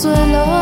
醉了。